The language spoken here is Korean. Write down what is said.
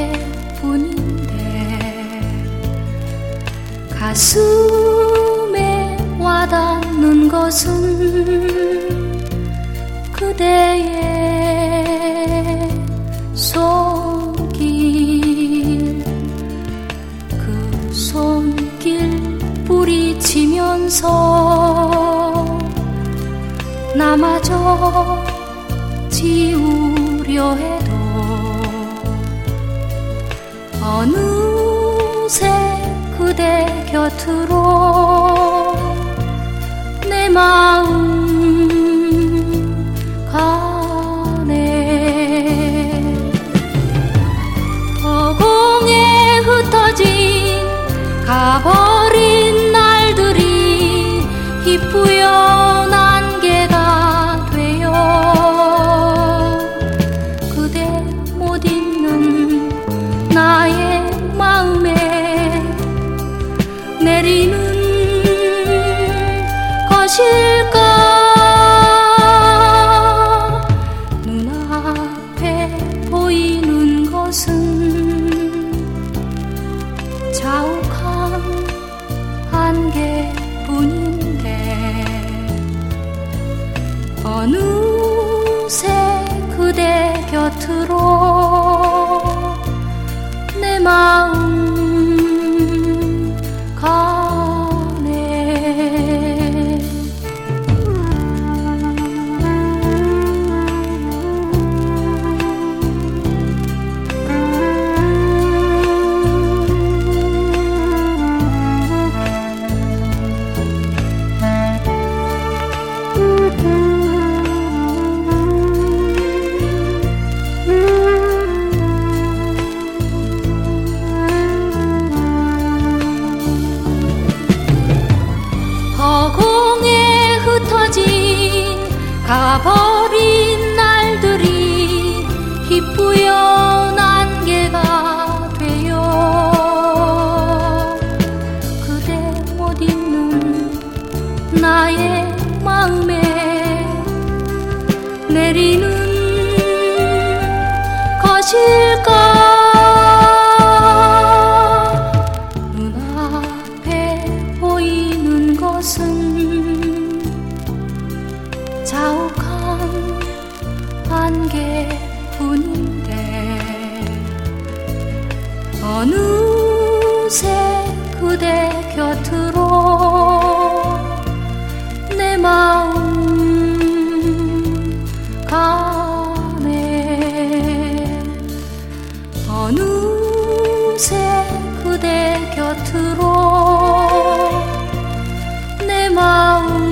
안개뿐인데 가슴에 와닿는 것은 그대의 손길. 그 손길 뿌리치면서 나마저 지우려 해 어느새 그대 곁으로 내마 곁으로 내 마음 가버린 날들이 희뿌연 안개가 되어 그대 못 잊는 나의 마음에 내리는 것일까 자욱한 안개뿐인데 어느새 그대 곁으로 내 마음 가네 어느새 그대 곁으로 내 마음